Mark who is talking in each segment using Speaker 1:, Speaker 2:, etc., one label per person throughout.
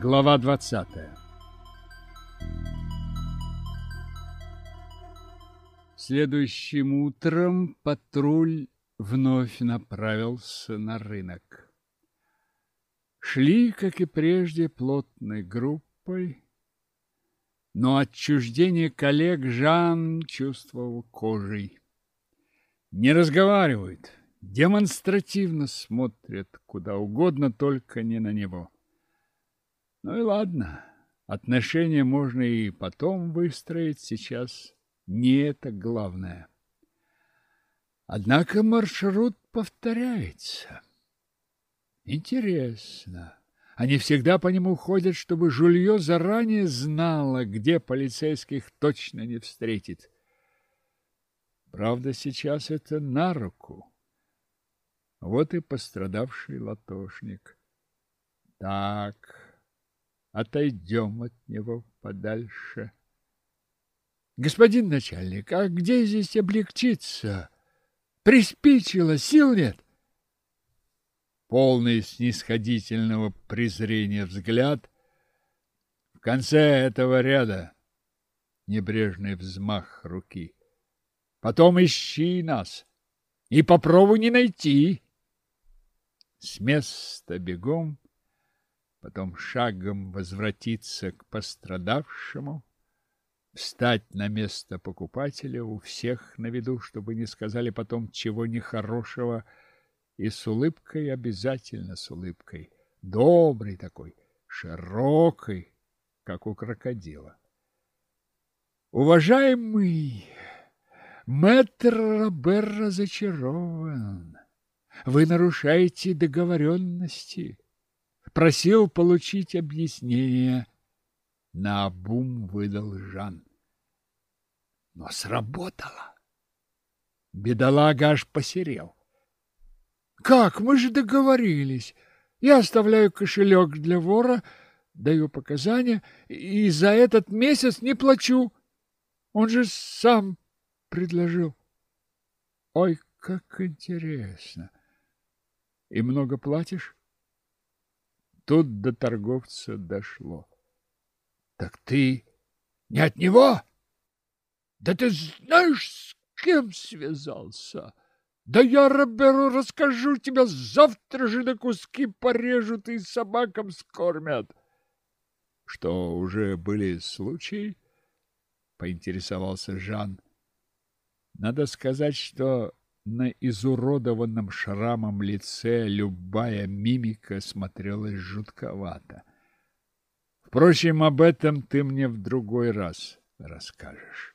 Speaker 1: Глава 20 Следующим утром патруль вновь направился на рынок. Шли, как и прежде, плотной группой, но отчуждение коллег Жан чувствовал кожей. Не разговаривают, демонстративно смотрят куда угодно, только не на него. Ну и ладно, отношения можно и потом выстроить, сейчас не это главное. Однако маршрут повторяется. Интересно, они всегда по нему ходят, чтобы жулье заранее знало, где полицейских точно не встретит. Правда, сейчас это на руку. Вот и пострадавший латошник. Так, отойдем от него подальше. Господин начальник, а где здесь облегчиться? Приспичило, сил нет. Полный снисходительного презрения взгляд. В конце этого ряда небрежный взмах руки. Потом ищи нас и попробуй не найти. С места бегом, потом шагом возвратиться к пострадавшему, встать на место покупателя у всех на виду, чтобы не сказали потом чего нехорошего, и с улыбкой, обязательно с улыбкой, добрый такой, широкой, как у крокодила. Уважаемый Мэтр Робер разочарован. Вы нарушаете договоренности. Просил получить объяснение. Наобум выдал Жан. Но сработало. Бедолага аж посерел. Как? Мы же договорились. Я оставляю кошелек для вора, даю показания и за этот месяц не плачу. Он же сам предложил. Ой, как интересно. И много платишь? Тут до торговца дошло. Так ты не от него? Да ты знаешь, с кем связался? Да я Роберу расскажу, тебя завтра же на куски порежут и собакам скормят. Что, уже были случаи? Поинтересовался Жан. Надо сказать, что на изуродованном шрамом лице любая мимика смотрелась жутковато. Впрочем, об этом ты мне в другой раз расскажешь.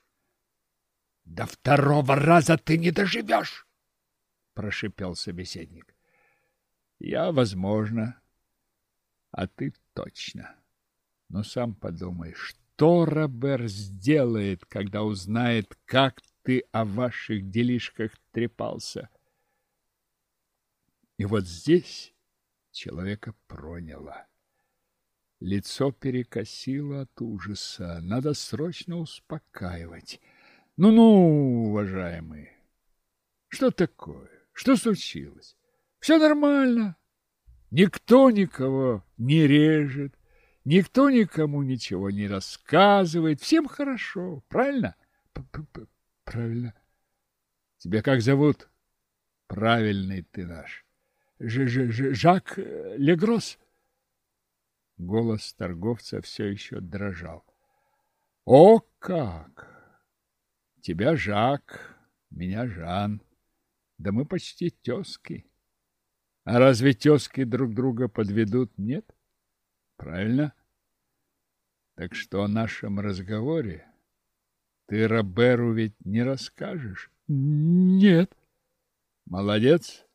Speaker 1: — До второго раза ты не доживешь! — прошипел собеседник. — Я, возможно, а ты точно. Но сам подумай, что Робер сделает, когда узнает, как ты о ваших делишках трепался. И вот здесь человека проняло. Лицо перекосило от ужаса. Надо срочно успокаивать. Ну-ну, уважаемые, что такое? Что случилось? Все нормально. Никто никого не режет, никто никому ничего не рассказывает. Всем хорошо, правильно? Правильно. Тебя как зовут? Правильный ты наш. Ж -ж -ж Жак Легрос. Голос торговца все еще дрожал. О, как! Тебя Жак, меня Жан. Да мы почти тезки. А разве тезки друг друга подведут? Нет? Правильно? Так что о нашем разговоре ты Роберу ведь не расскажешь? Нет. Молодец.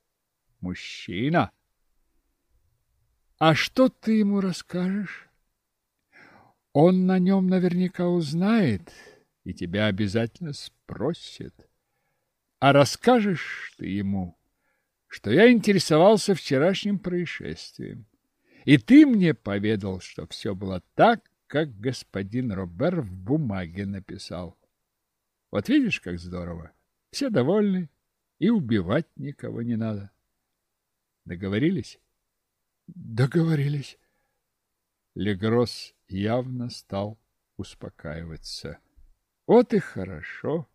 Speaker 1: Мужчина. А что ты ему расскажешь? Он на нем наверняка узнает и тебя обязательно спросит. А расскажешь ты ему, что я интересовался вчерашним происшествием. И ты мне поведал, что все было так, как господин Робер в бумаге написал. Вот видишь, как здорово. Все довольны, и убивать никого не надо. Договорились? Договорились. Легрос явно стал успокаиваться. Вот и хорошо.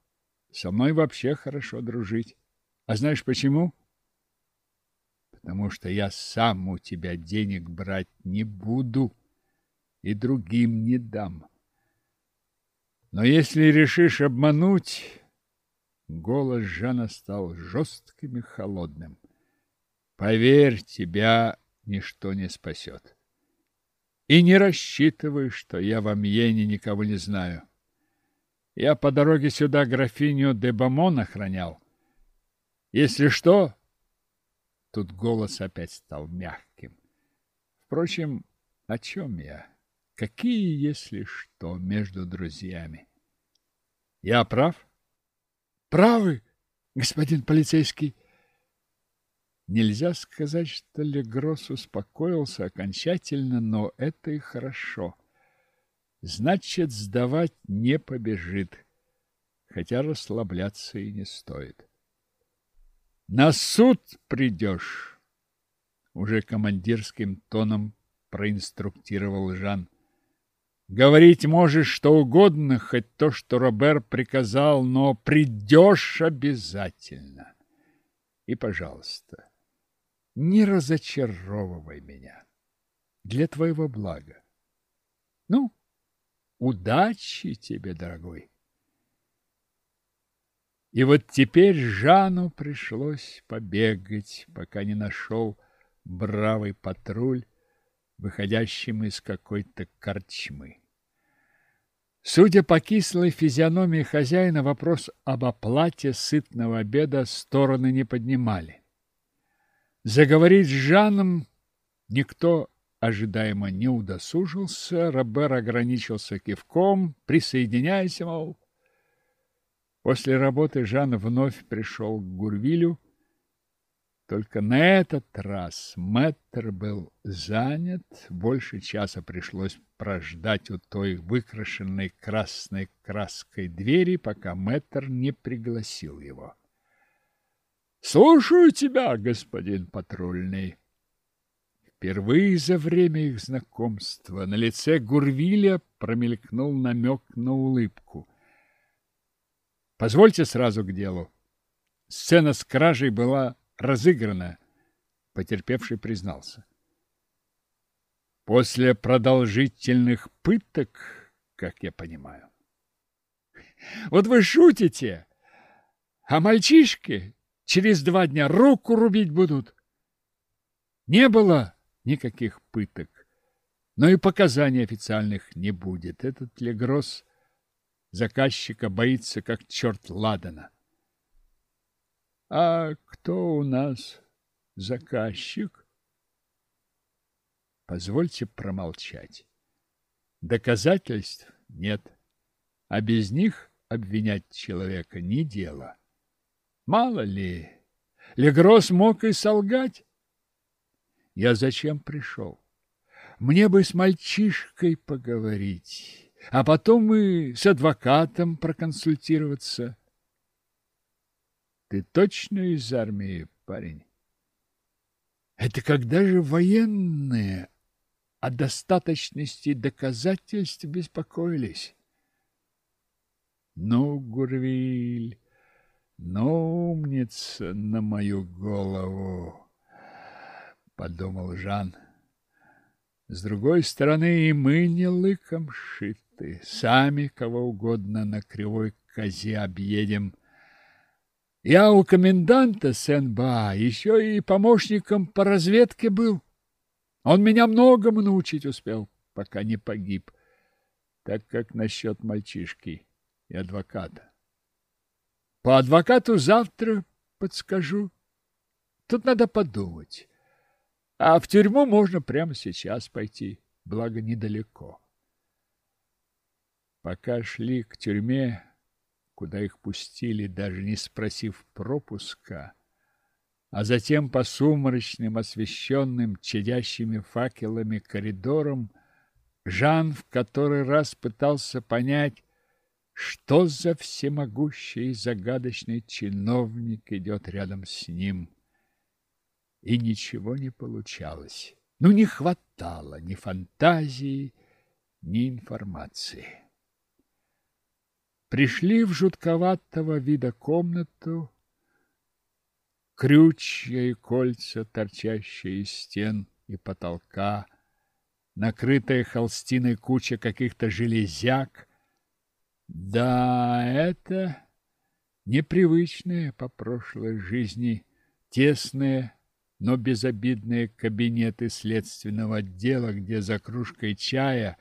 Speaker 1: Со мной вообще хорошо дружить. А знаешь почему? Потому что я сам у тебя денег брать не буду и другим не дам. Но если решишь обмануть... Голос Жана стал жестким и холодным. Поверь, тебя ничто не спасет. И не рассчитывай, что я в Амьене никого не знаю. Я по дороге сюда графиню де Бамон охранял. Если что... Тут голос опять стал мягким. Впрочем, о чем я? Какие, если что, между друзьями? Я прав? Правы, господин полицейский. Нельзя сказать, что Легрос успокоился окончательно, но это и хорошо. Значит, сдавать не побежит, хотя расслабляться и не стоит. На суд придешь, уже командирским тоном проинструктировал Жан. Говорить можешь что угодно, хоть то, что Робер приказал, но придешь обязательно. И, пожалуйста, не разочаровывай меня. Для твоего блага. Ну, удачи тебе, дорогой. И вот теперь Жану пришлось побегать, пока не нашел бравый патруль, выходящим из какой-то корчмы. Судя по кислой физиономии хозяина, вопрос об оплате сытного обеда стороны не поднимали. Заговорить с Жаном никто ожидаемо не удосужился, Робер ограничился кивком, присоединяйся, мол. После работы Жан вновь пришел к Гурвилю. Только на этот раз мэтр был занят, больше часа пришлось прождать у той выкрашенной красной краской двери, пока мэтр не пригласил его. Слушаю тебя, господин патрульный. Впервые за время их знакомства на лице Гурвиля промелькнул намек на улыбку. Позвольте сразу к делу. Сцена с кражей была разыграна, потерпевший признался. После продолжительных пыток, как я понимаю. Вот вы шутите, а мальчишки Через два дня руку рубить будут. Не было никаких пыток, но и показаний официальных не будет. Этот Легрос заказчика боится, как черт ладана. А кто у нас заказчик? Позвольте промолчать. Доказательств нет, а без них обвинять человека не дело. Мало ли, Легрос мог и солгать. Я зачем пришел? Мне бы с мальчишкой поговорить, а потом и с адвокатом проконсультироваться. Ты точно из армии, парень? Это когда же военные о достаточности доказательств беспокоились? Ну, Гурвиль, ну, умница на мою голову, подумал Жан. С другой стороны, и мы не лыком шиты, сами кого угодно на кривой козе объедем. Я у коменданта Сен-Ба еще и помощником по разведке был. Он меня многому научить успел, пока не погиб. Так как насчет мальчишки и адвоката. По адвокату завтра подскажу. Тут надо подумать. А в тюрьму можно прямо сейчас пойти, благо недалеко. Пока шли к тюрьме, куда их пустили, даже не спросив пропуска, а затем по сумрачным, освещенным, чадящими факелами коридорам, Жан в который раз пытался понять, что за всемогущий и загадочный чиновник идет рядом с ним? И ничего не получалось. но не хватало ни фантазии, ни информации. Пришли в жутковатого вида комнату, крючья и кольца, торчащие из стен и потолка, накрытая холстиной куча каких-то железяк. Да, это непривычные по прошлой жизни тесные, но безобидные кабинеты следственного отдела, где за кружкой чая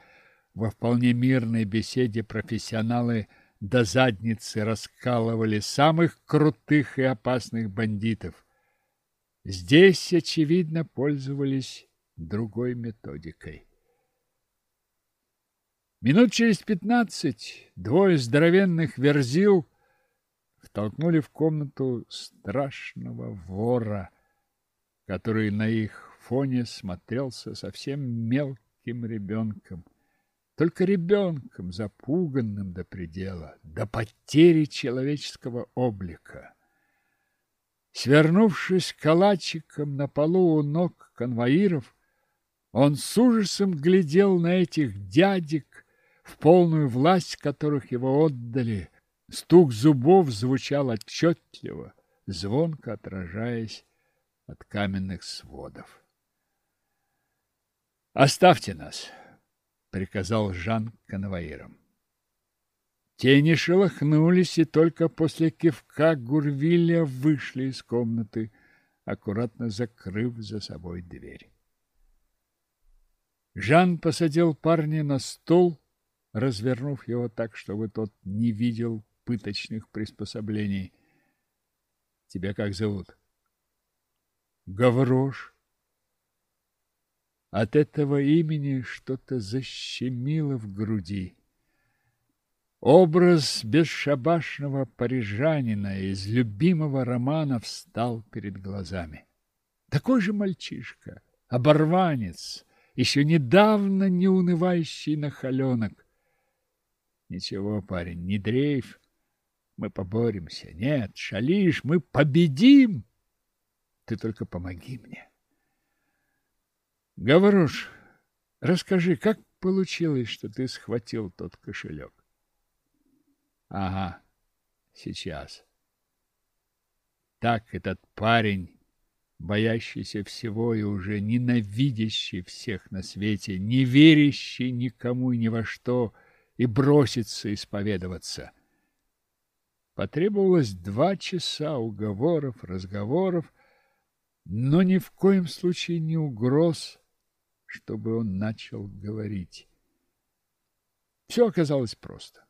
Speaker 1: во вполне мирной беседе профессионалы – до задницы раскалывали самых крутых и опасных бандитов. Здесь, очевидно, пользовались другой методикой. Минут через пятнадцать двое здоровенных верзил втолкнули в комнату страшного вора, который на их фоне смотрелся совсем мелким ребенком только ребенком, запуганным до предела, до потери человеческого облика. Свернувшись калачиком на полу у ног конвоиров, он с ужасом глядел на этих дядек, в полную власть которых его отдали. Стук зубов звучал отчетливо, звонко отражаясь от каменных сводов. «Оставьте нас!» Приказал Жан конвоирам. Те не шелохнулись и только после кивка Гурвиля вышли из комнаты, аккуратно закрыв за собой дверь. Жан посадил парня на стол, развернув его так, чтобы тот не видел пыточных приспособлений. Тебя как зовут? Гаврош. От этого имени что-то защемило в груди. Образ бесшабашного парижанина из любимого романа встал перед глазами. Такой же мальчишка, оборванец, еще недавно неунывающий нахаленок. Ничего, парень, не дрейф, мы поборемся. Нет, шалишь, мы победим. Ты только помоги мне. Говоруш, расскажи, как получилось, что ты схватил тот кошелек? Ага, сейчас. Так этот парень, боящийся всего и уже ненавидящий всех на свете, не верящий никому и ни во что, и бросится исповедоваться. Потребовалось два часа уговоров, разговоров, но ни в коем случае не угроз, чтобы он начал говорить. Все оказалось просто.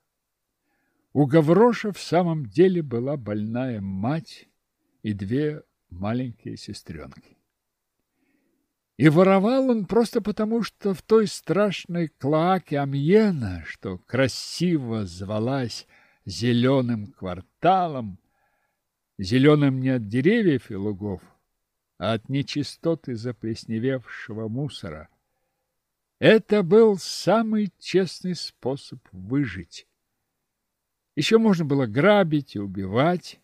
Speaker 1: У Гавроша в самом деле была больная мать и две маленькие сестренки. И воровал он просто потому, что в той страшной клоаке Амьена, что красиво звалась зеленым кварталом, зеленым не от деревьев и лугов, а от нечистоты заплесневевшего мусора, это был самый честный способ выжить. Еще можно было грабить и убивать.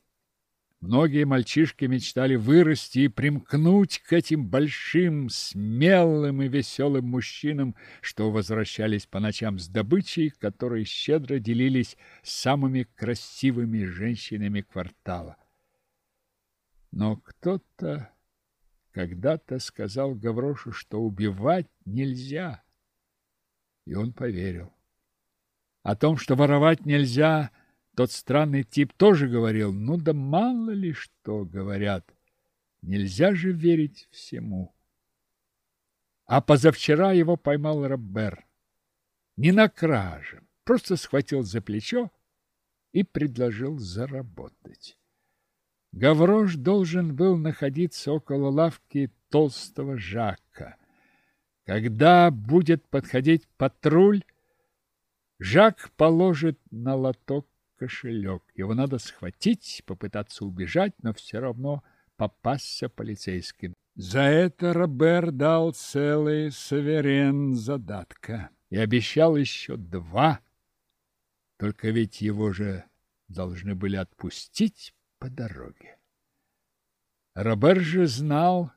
Speaker 1: Многие мальчишки мечтали вырасти и примкнуть к этим большим, смелым и веселым мужчинам, что возвращались по ночам с добычей, которые щедро делились с самыми красивыми женщинами квартала. Но кто-то когда-то сказал Гаврошу, что убивать нельзя и он поверил. О том, что воровать нельзя, тот странный тип тоже говорил. Ну да мало ли что говорят. Нельзя же верить всему. А позавчера его поймал Робер. Не на краже, просто схватил за плечо и предложил заработать. Гаврош должен был находиться около лавки толстого Жака. Когда будет подходить патруль, Жак положит на лоток кошелек. Его надо схватить, попытаться убежать, но все равно попасться полицейским. За это Робер дал целый суверен задатка и обещал еще два. Только ведь его же должны были отпустить по дороге. Робер же знал,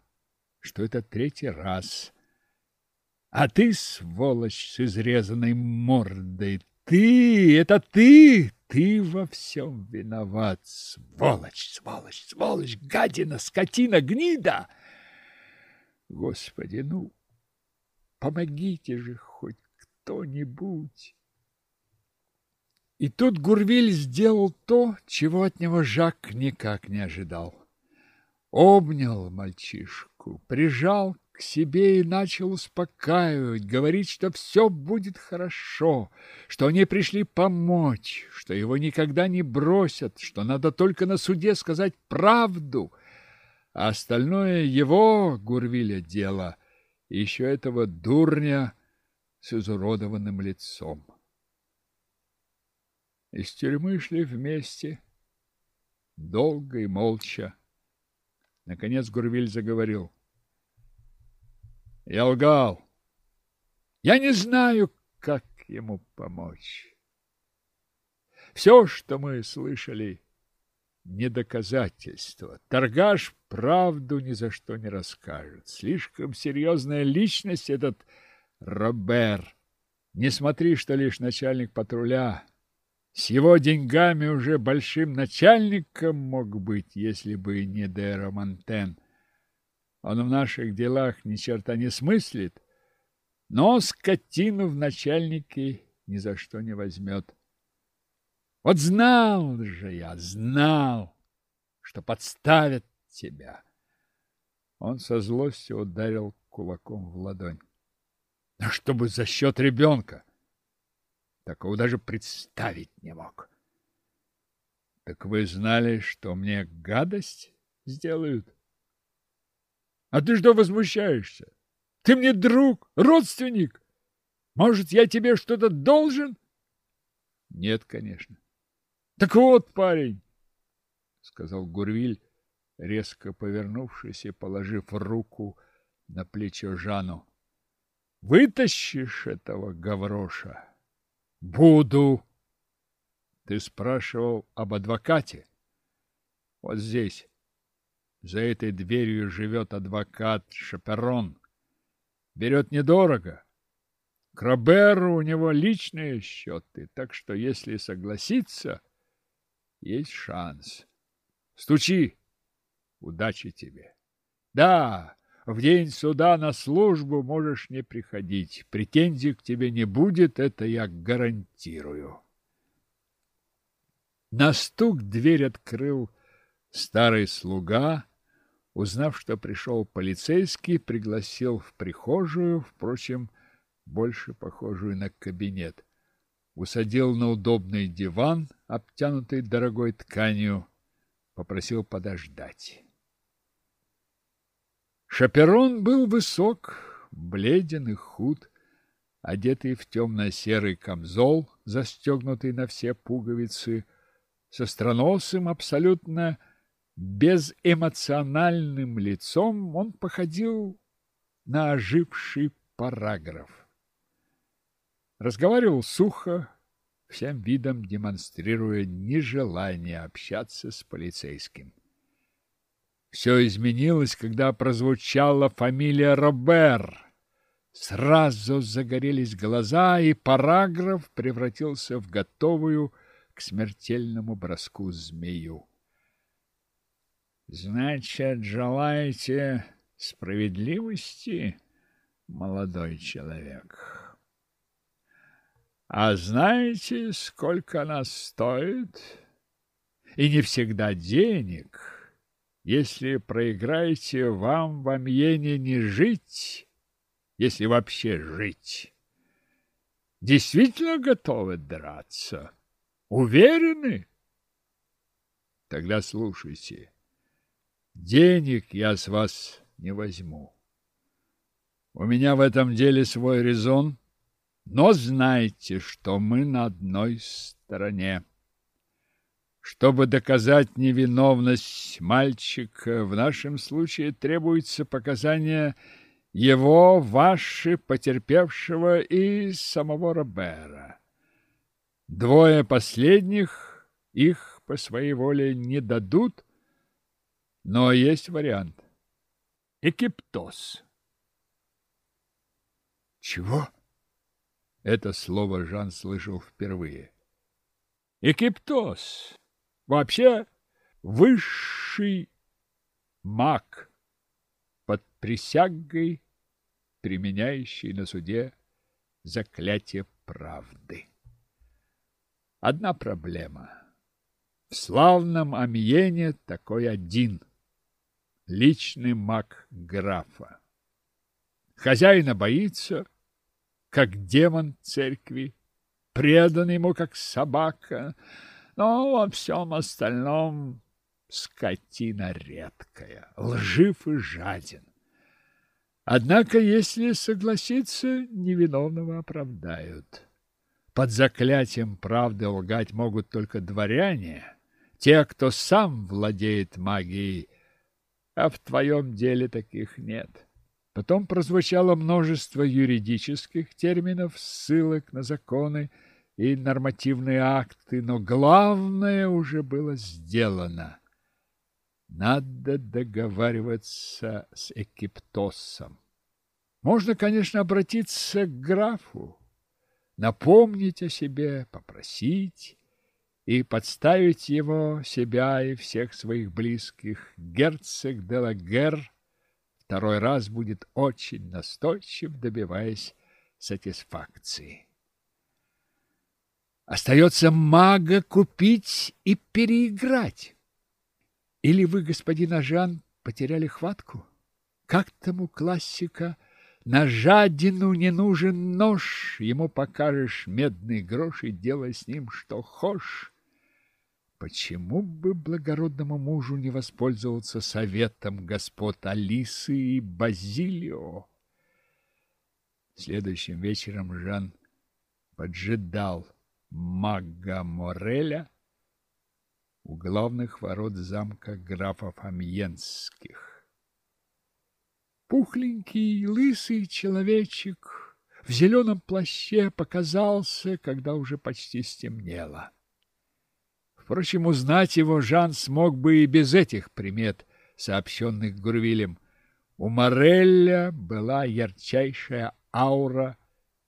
Speaker 1: что это третий раз – А ты, сволочь с изрезанной мордой, ты, это ты, ты во всем виноват, сволочь, сволочь, сволочь, гадина, скотина, гнида. Господи, ну, помогите же хоть кто-нибудь. И тут Гурвиль сделал то, чего от него Жак никак не ожидал. Обнял мальчишку, прижал к себе и начал успокаивать, говорить, что все будет хорошо, что они пришли помочь, что его никогда не бросят, что надо только на суде сказать правду, а остальное его, Гурвиля, дело, еще этого дурня с изуродованным лицом. Из тюрьмы шли вместе, долго и молча. Наконец Гурвиль заговорил. Я лгал. Я не знаю, как ему помочь. Все, что мы слышали, не доказательство. Торгаш правду ни за что не расскажет. Слишком серьезная личность этот Робер. Не смотри, что лишь начальник патруля. С его деньгами уже большим начальником мог быть, если бы не де Романтен. Он в наших делах ни черта не смыслит, но скотину в начальники ни за что не возьмет. Вот знал же я, знал, что подставят тебя. Он со злостью ударил кулаком в ладонь. Но чтобы за счет ребенка. Такого даже представить не мог. Так вы знали, что мне гадость сделают? А ты что возмущаешься? Ты мне друг, родственник. Может, я тебе что-то должен? Нет, конечно. Так вот, парень, сказал Гурвиль, резко повернувшись и положив руку на плечо Жану. Вытащишь этого гавроша? Буду. Ты спрашивал об адвокате? Вот здесь. За этой дверью живет адвокат Шаперон. Берет недорого. К Роберу у него личные счеты, так что если согласится, есть шанс. Стучи. Удачи тебе. Да, в день суда на службу можешь не приходить. Претензий к тебе не будет, это я гарантирую. На стук дверь открыл старый слуга. Узнав, что пришел полицейский, пригласил в прихожую, впрочем, больше похожую на кабинет. Усадил на удобный диван, обтянутый дорогой тканью, попросил подождать. Шаперон был высок, бледен и худ, одетый в темно-серый камзол, застегнутый на все пуговицы, со страносым, абсолютно безэмоциональным лицом, он походил на оживший параграф. Разговаривал сухо, всем видом демонстрируя нежелание общаться с полицейским. Все изменилось, когда прозвучала фамилия Робер. Сразу загорелись глаза, и параграф превратился в готовую к смертельному броску змею. Значит, желаете справедливости, молодой человек? А знаете, сколько она стоит? И не всегда денег — если проиграете, вам в Амьене не жить, если вообще жить. Действительно готовы драться? Уверены? Тогда слушайте. Денег я с вас не возьму. У меня в этом деле свой резон, но знайте, что мы на одной стороне. Чтобы доказать невиновность мальчика, в нашем случае требуется показания его, ваши, потерпевшего и самого Робера. Двое последних их по своей воле не дадут, но есть вариант. Экиптоз. Чего? Это слово Жан слышал впервые. Экиптоз. Вообще высший маг под присягой, применяющий на суде заклятие правды. Одна проблема. В славном Амьене такой один. Личный маг графа. Хозяина боится, как демон церкви, предан ему, как собака, но во всем остальном скотина редкая, лжив и жаден. Однако, если согласиться, невиновного оправдают. Под заклятием правды лгать могут только дворяне, те, кто сам владеет магией, а в твоем деле таких нет. Потом прозвучало множество юридических терминов, ссылок на законы и нормативные акты, но главное уже было сделано. Надо договариваться с Экиптосом. Можно, конечно, обратиться к графу, напомнить о себе, попросить и подставить его, себя и всех своих близких. Герцог де Лагер второй раз будет очень настойчив, добиваясь сатисфакции. Остается мага купить и переиграть. Или вы, господин Ажан, потеряли хватку? Как тому классика «На жадину не нужен нож, ему покажешь медный грош и делай с ним что хошь». Почему бы благородному мужу не воспользоваться советом господ Алисы и Базилио? Следующим вечером Жан поджидал мага Мореля у главных ворот замка графов Амьенских. Пухленький, лысый человечек в зеленом плаще показался, когда уже почти стемнело. Впрочем, узнать его Жан смог бы и без этих примет, сообщенных Гурвилем. У Морелля была ярчайшая аура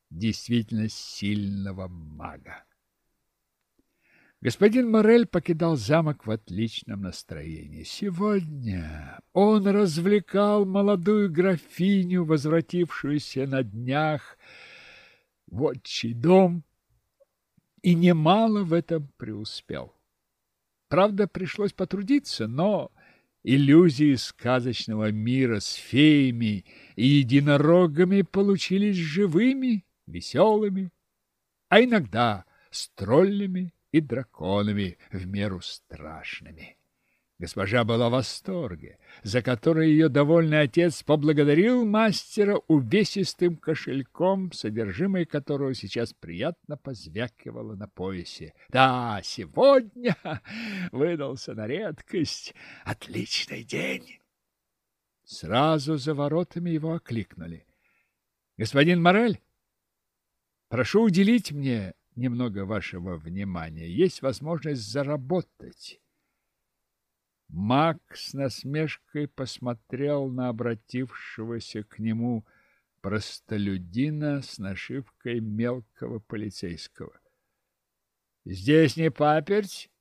Speaker 1: действительно сильного мага. Господин Морель покидал замок в отличном настроении. Сегодня он развлекал молодую графиню, возвратившуюся на днях в отчий дом, и немало в этом преуспел. Правда, пришлось потрудиться, но иллюзии сказочного мира с феями и единорогами получились живыми, веселыми, а иногда с троллями и драконами в меру страшными. Госпожа была в восторге, за который ее довольный отец поблагодарил мастера увесистым кошельком, содержимое которого сейчас приятно позвякивало на поясе. Да, сегодня выдался на редкость отличный день. Сразу за воротами его окликнули. — Господин Морель, прошу уделить мне немного вашего внимания. Есть возможность заработать. Мак с насмешкой посмотрел на обратившегося к нему простолюдина с нашивкой мелкого полицейского. Здесь не паперть,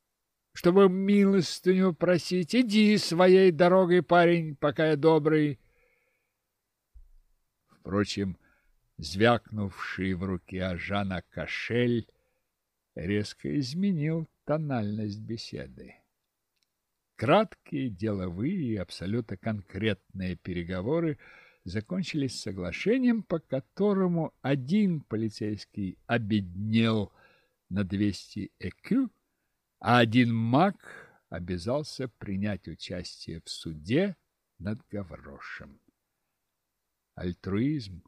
Speaker 1: чтобы милостыню просить. Иди своей дорогой, парень, пока я добрый. Впрочем, звякнувший в руке Ажана кошель резко изменил тональность беседы. Краткие, деловые и абсолютно конкретные переговоры закончились соглашением, по которому один полицейский обеднел на 200 ЭКЮ, а один маг обязался принять участие в суде над Гаврошем. Альтруизм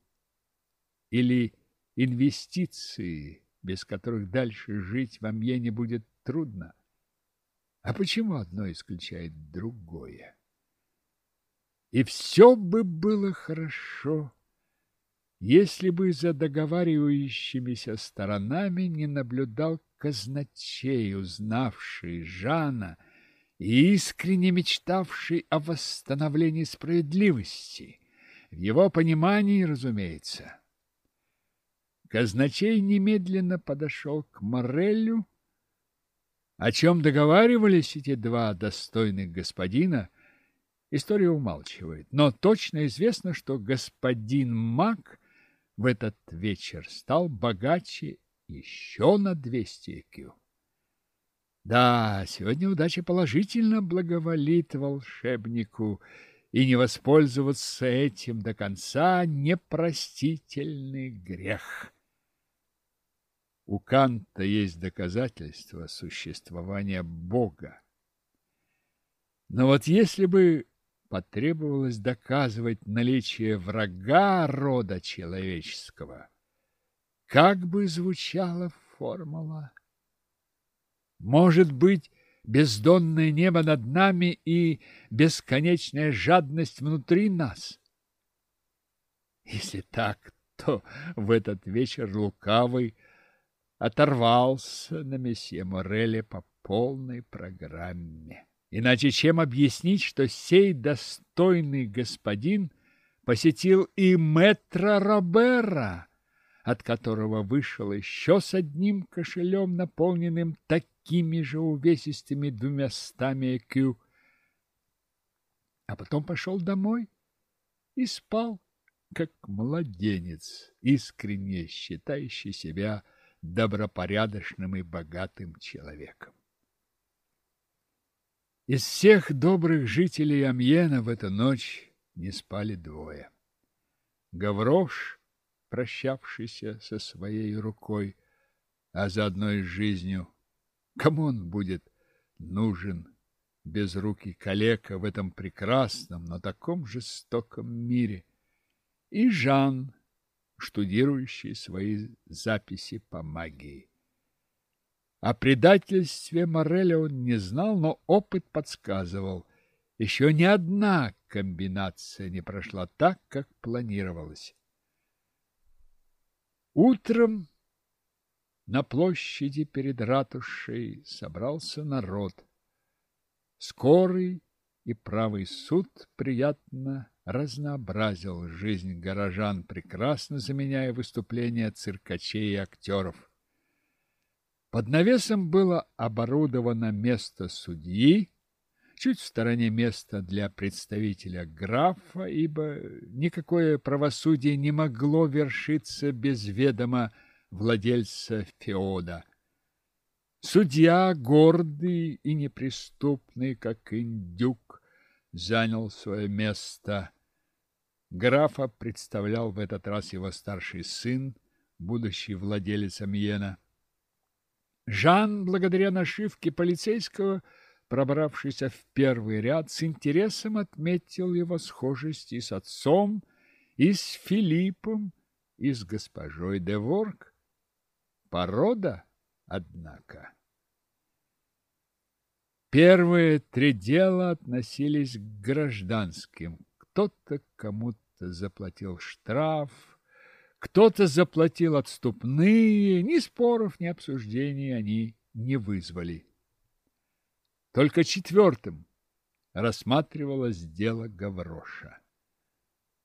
Speaker 1: или инвестиции, без которых дальше жить в Амьене будет трудно. А почему одно исключает другое? И все бы было хорошо, если бы за договаривающимися сторонами не наблюдал казначей, узнавший Жана и искренне мечтавший о восстановлении справедливости. В его понимании, разумеется. Казначей немедленно подошел к Морелю. О чем договаривались эти два достойных господина, история умалчивает. Но точно известно, что господин Мак в этот вечер стал богаче еще на 200 кю. Да, сегодня удача положительно благоволит волшебнику, и не воспользоваться этим до конца непростительный грех. У Канта есть доказательства существования Бога. Но вот если бы потребовалось доказывать наличие врага рода человеческого, как бы звучала формула? Может быть, бездонное небо над нами и бесконечная жадность внутри нас? Если так, то в этот вечер лукавый оторвался на месье Мореле по полной программе. Иначе чем объяснить, что сей достойный господин посетил и мэтра Робера, от которого вышел еще с одним кошелем, наполненным такими же увесистыми двумястами кю, а потом пошел домой и спал, как младенец, искренне считающий себя добропорядочным и богатым человеком. Из всех добрых жителей Амьена в эту ночь не спали двое. Гаврош, прощавшийся со своей рукой, а заодно и жизнью, кому он будет нужен, безрукий калека в этом прекрасном, но таком жестоком мире, и Жан, штудирующий свои записи по магии. О предательстве Мореля он не знал, но опыт подсказывал. Еще ни одна комбинация не прошла так, как планировалось. Утром на площади перед ратушей собрался народ. Скорый и правый суд приятно разнообразил жизнь горожан, прекрасно заменяя выступления циркачей и актеров. Под навесом было оборудовано место судьи, чуть в стороне место для представителя графа, ибо никакое правосудие не могло вершиться без ведома владельца феода. Судья, гордый и неприступный, как индюк, занял свое место. Графа представлял в этот раз его старший сын, будущий владелец Амьена. Жан, благодаря нашивке полицейского, пробравшийся в первый ряд, с интересом отметил его схожесть с отцом, и с Филиппом, и с госпожой де Ворк. Порода, однако. Первые три дела относились к гражданским. Кто-то кому-то заплатил штраф, кто-то заплатил отступные, ни споров, ни обсуждений они не вызвали. Только четвертым рассматривалось дело Гавроша.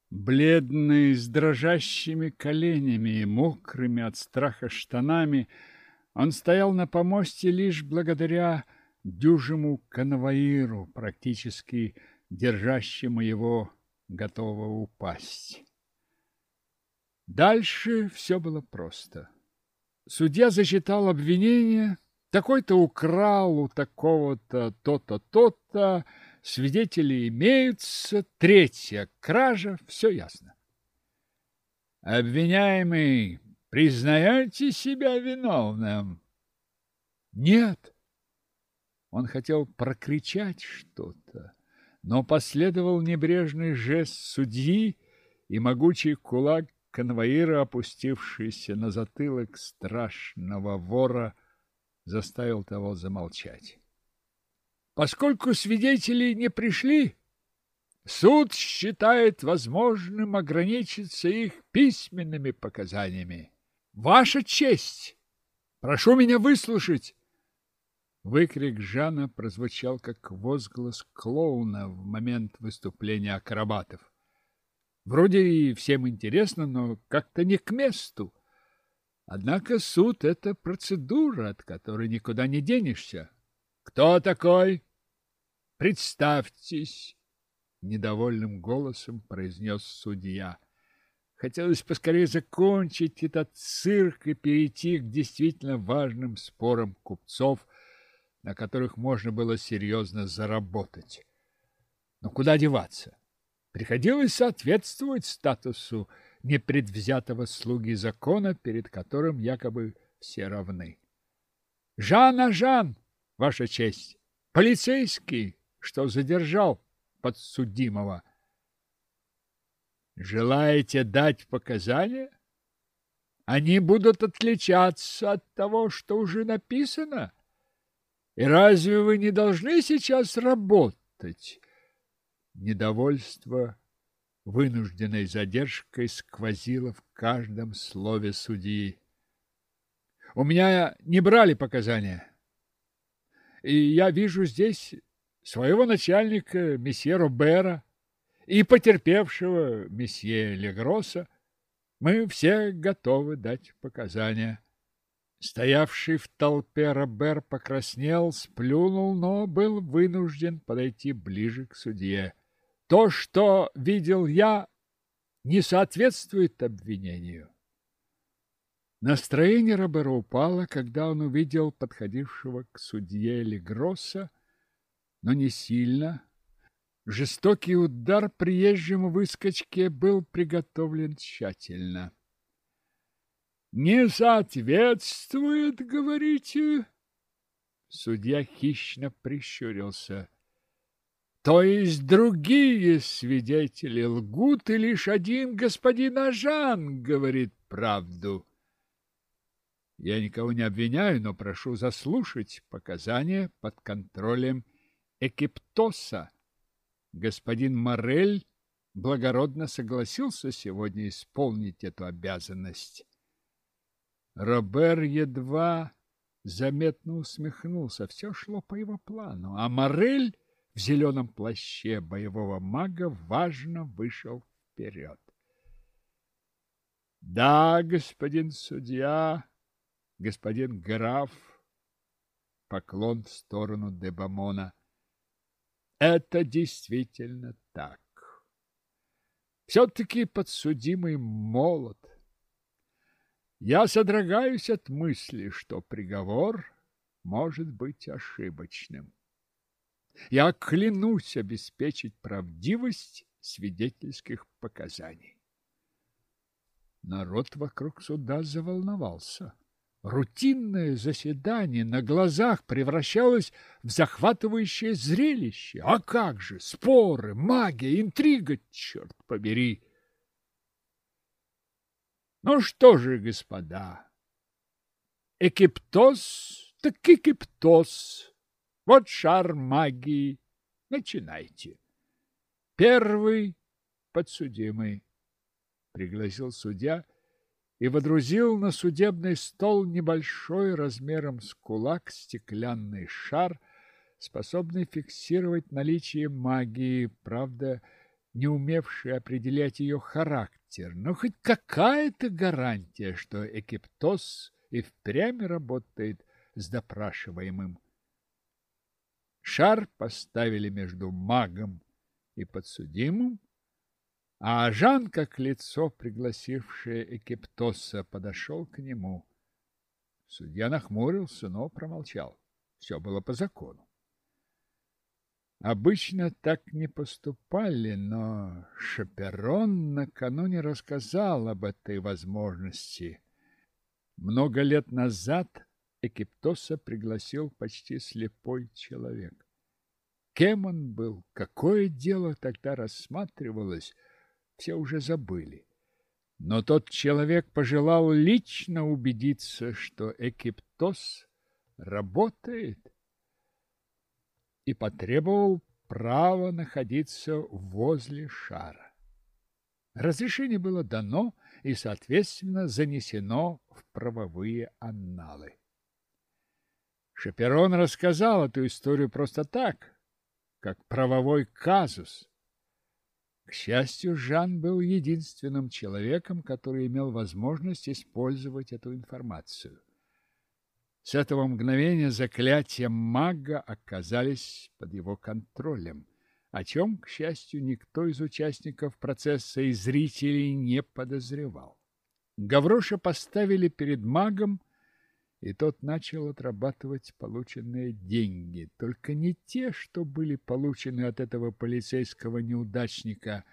Speaker 1: Бледный, с дрожащими коленями и мокрыми от страха штанами, он стоял на помосте лишь благодаря дюжему конвоиру, практически держащему его, готового упасть. Дальше все было просто. Судья зачитал обвинение, такой-то украл у такого-то то-то, то-то, свидетели имеются, третья кража, все ясно. Обвиняемый, признаете себя виновным? Нет. Он хотел прокричать что-то, но последовал небрежный жест судьи, и могучий кулак конвоира, опустившийся на затылок страшного вора, заставил того замолчать. Поскольку свидетели не пришли, суд считает возможным ограничиться их письменными показаниями. Ваша честь! Прошу меня выслушать! Выкрик Жана прозвучал как возглас клоуна в момент выступления акробатов. Вроде и всем интересно, но как-то не к месту. Однако суд – это процедура, от которой никуда не денешься. Кто такой? Представьтесь, недовольным голосом произнес судья. Хотелось поскорее закончить этот цирк и перейти к действительно важным спорам купцов, на которых можно было серьезно заработать. Но куда деваться? Приходилось соответствовать статусу непредвзятого слуги закона, перед которым якобы все равны. Жан Ажан, ваша честь, полицейский, что задержал подсудимого. Желаете дать показания? Они будут отличаться от того, что уже написано. И разве вы не должны сейчас работать? Недовольство вынужденной задержкой сквозило в каждом слове судьи. У меня не брали показания. И я вижу здесь своего начальника, месье Робера, и потерпевшего месье Легроса. Мы все готовы дать показания. Стоявший в толпе Робер покраснел, сплюнул, но был вынужден подойти ближе к судье. То, что видел я, не соответствует обвинению. Настроение Робера упало, когда он увидел подходившего к судье Легросса, но не сильно. Жестокий удар приезжему выскочке был приготовлен тщательно. «Не соответствует, говорите?» Судья хищно прищурился. То есть другие свидетели лгут, и лишь один господин Ажан говорит правду. Я никого не обвиняю, но прошу заслушать показания под контролем Экиптоса. Господин Морель благородно согласился сегодня исполнить эту обязанность. Робер едва заметно усмехнулся. Все шло по его плану, а Морель в зеленом плаще боевого мага важно вышел вперед. Да, господин судья, господин граф, поклон в сторону Дебамона. Это действительно так. Все-таки подсудимый молод. Я содрогаюсь от мысли, что приговор может быть ошибочным. Я клянусь обеспечить правдивость свидетельских показаний. Народ вокруг суда заволновался. Рутинное заседание на глазах превращалось в захватывающее зрелище. А как же споры, магия, интрига, черт побери! Ну что же, господа, Экиптос так Экиптос. Вот шар магии. Начинайте. Первый подсудимый, пригласил судья и водрузил на судебный стол небольшой размером с кулак стеклянный шар, способный фиксировать наличие магии, правда, не умевший определять ее характер. Но хоть какая-то гарантия, что Экиптос и впрямь работает с допрашиваемым. Шар поставили между магом и подсудимым, а Жан, как лицо, пригласившее Экиптоса, подошел к нему. Судья нахмурился, но промолчал. Все было по закону. Обычно так не поступали, но Шаперон накануне рассказал об этой возможности. Много лет назад Экиптоса пригласил почти слепой человек. Кем он был, какое дело тогда рассматривалось – все уже забыли. Но тот человек пожелал лично убедиться, что Экиптос работает и потребовал права находиться возле шара. Разрешение было дано и, соответственно, занесено в правовые анналы. Шаперон рассказал эту историю просто так, как правовой казус, К счастью, Жан был единственным человеком, который имел возможность использовать эту информацию. С этого мгновения заклятия мага оказались под его контролем, о чем, к счастью, никто из участников процесса и зрителей не подозревал. Гавроша поставили перед магом, и тот начал отрабатывать полученные деньги, только не те, что были получены от этого полицейского неудачника,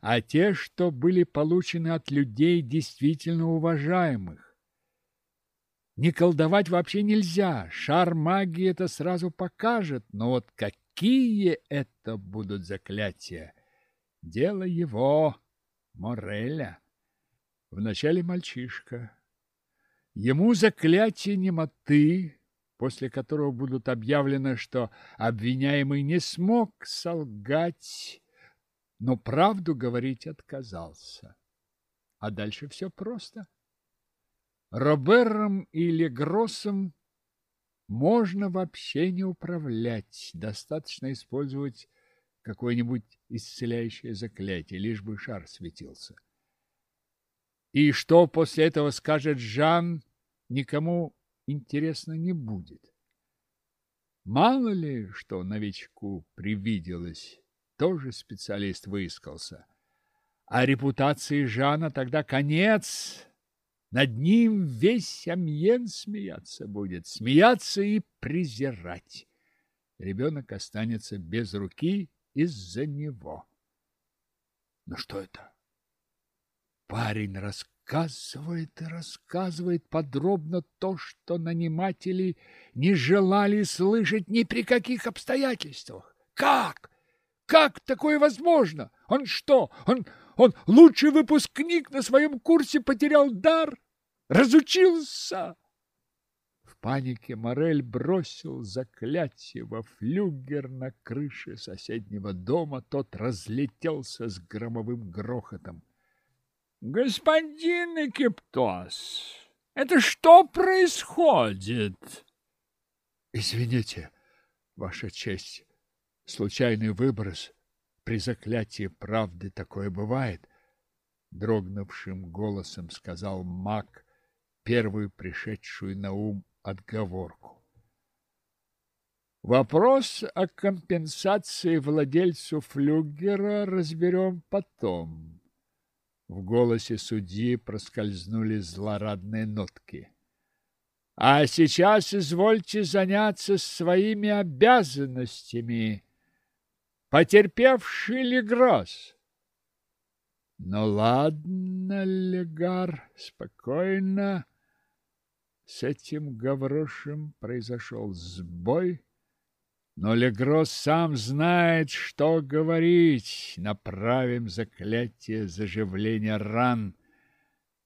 Speaker 1: а те, что были получены от людей действительно уважаемых. Не колдовать вообще нельзя, шар магии это сразу покажет, но вот какие это будут заклятия? Дело его, Мореля. Вначале мальчишка. Ему заклятие немоты, после которого будут объявлены, что обвиняемый не смог солгать, но правду говорить отказался. А дальше все просто. Робером или Гроссом можно вообще не управлять, достаточно использовать какое-нибудь исцеляющее заклятие, лишь бы шар светился. И что после этого скажет Жан, никому интересно не будет. Мало ли, что новичку привиделось, тоже специалист выискался. А репутации Жана тогда конец. Над ним весь Амьен смеяться будет, смеяться и презирать. Ребенок останется без руки из-за него. Но что это? Парень рассказывает и рассказывает подробно то, что наниматели не желали слышать ни при каких обстоятельствах. Как? Как такое возможно? Он что? Он, он лучший выпускник на своем курсе потерял дар? Разучился? В панике Морель бросил заклятие во флюгер на крыше соседнего дома. Тот разлетелся с громовым грохотом. Господин Экиптос, это что происходит? Извините, Ваша честь, случайный выброс. При заклятии правды такое бывает, дрогнувшим голосом сказал маг, первую пришедшую на ум отговорку. Вопрос о компенсации владельцу флюгера разберем потом. В голосе судьи проскользнули злорадные нотки. А сейчас извольте заняться своими обязанностями. Потерпевший Легрос. Ну ладно, Легар, спокойно. С этим Гаврошем произошел сбой. Но Легрос сам знает, что говорить. Направим заклятие заживления ран.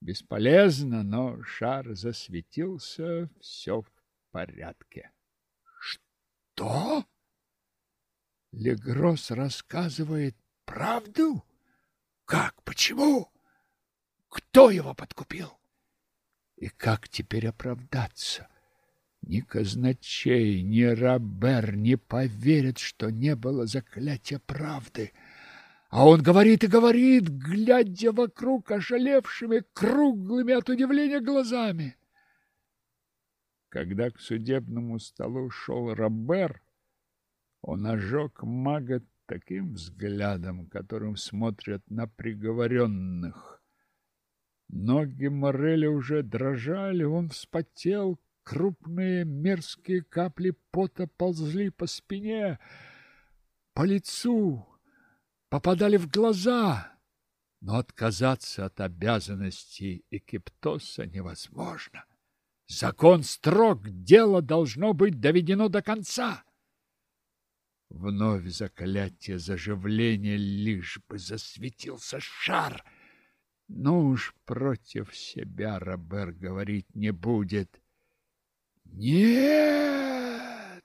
Speaker 1: Бесполезно, но шар засветился, все в порядке. Что? Легрос рассказывает правду? Как? Почему? Кто его подкупил? И как теперь оправдаться? — ни казначей, ни Робер не поверят, что не было заклятия правды. А он говорит и говорит, глядя вокруг ошалевшими, круглыми от удивления глазами. Когда к судебному столу шел Робер, он ожег мага таким взглядом, которым смотрят на приговоренных. Ноги Мореля уже дрожали, он вспотел, Крупные мерзкие капли пота ползли по спине, по лицу, попадали в глаза. Но отказаться от обязанностей Экиптоса невозможно. Закон строг, дело должно быть доведено до конца. Вновь заклятие заживления, лишь бы засветился шар. Ну уж против себя Робер говорить не будет. Нет,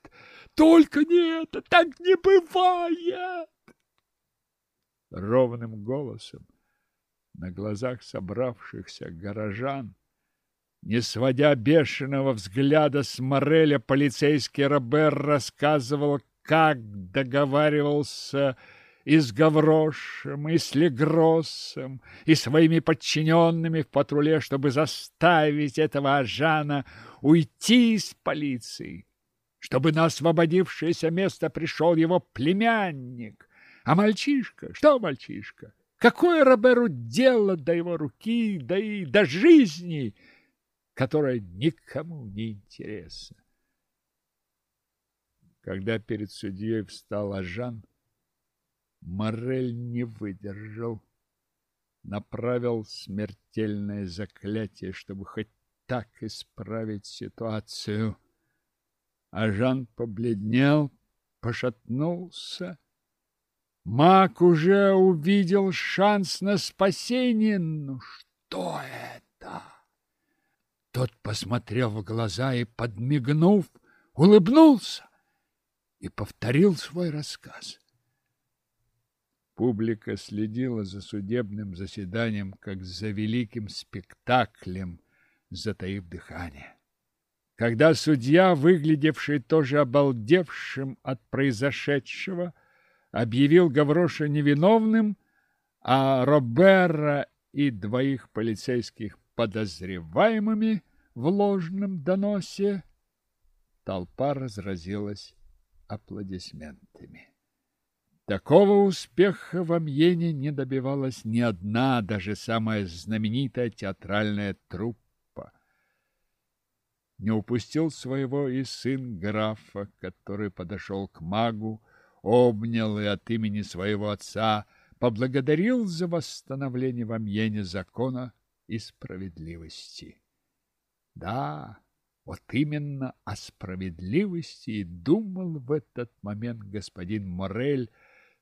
Speaker 1: только не это, так не бывает. Ровным голосом на глазах собравшихся горожан, не сводя бешеного взгляда с Мореля, полицейский Робер рассказывал, как договаривался и с Гаврошем, и с Легроссом, и своими подчиненными в патруле, чтобы заставить этого Ажана уйти из полиции, чтобы на освободившееся место пришел его племянник. А мальчишка? Что мальчишка? Какое Роберу дело до его руки, да и до жизни, которая никому не интересна? Когда перед судьей встал Ажан, Морель не выдержал. Направил смертельное заклятие, чтобы хоть так исправить ситуацию. А Жан побледнел, пошатнулся. Мак уже увидел шанс на спасение. Ну что это? Тот посмотрел в глаза и, подмигнув, улыбнулся и повторил свой рассказ. Публика следила за судебным заседанием, как за великим спектаклем, затаив дыхание. Когда судья, выглядевший тоже обалдевшим от произошедшего, объявил Гавроша невиновным, а Робера и двоих полицейских подозреваемыми в ложном доносе, толпа разразилась аплодисментами. Такого успеха в Амьене не добивалась ни одна, даже самая знаменитая театральная труппа. Не упустил своего и сын графа, который подошел к магу, обнял и от имени своего отца поблагодарил за восстановление в Амьене закона и справедливости. Да, вот именно о справедливости и думал в этот момент господин Морель,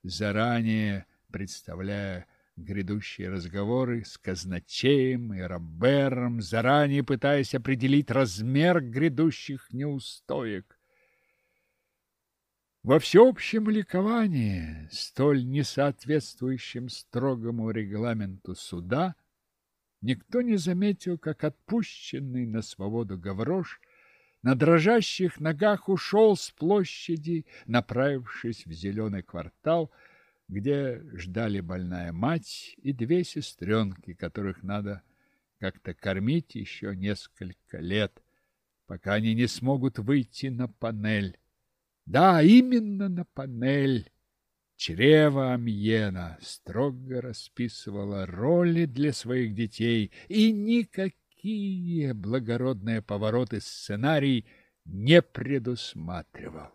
Speaker 1: заранее представляя грядущие разговоры с казначеем и Робером, заранее пытаясь определить размер грядущих неустоек. Во всеобщем ликовании, столь несоответствующем строгому регламенту суда, никто не заметил, как отпущенный на свободу Гаврош на дрожащих ногах ушел с площади, направившись в зеленый квартал, где ждали больная мать и две сестренки, которых надо как-то кормить еще несколько лет, пока они не смогут выйти на панель. Да, именно на панель. Чрево Амьена строго расписывало роли для своих детей, и никаких такие благородные повороты сценарий не предусматривал.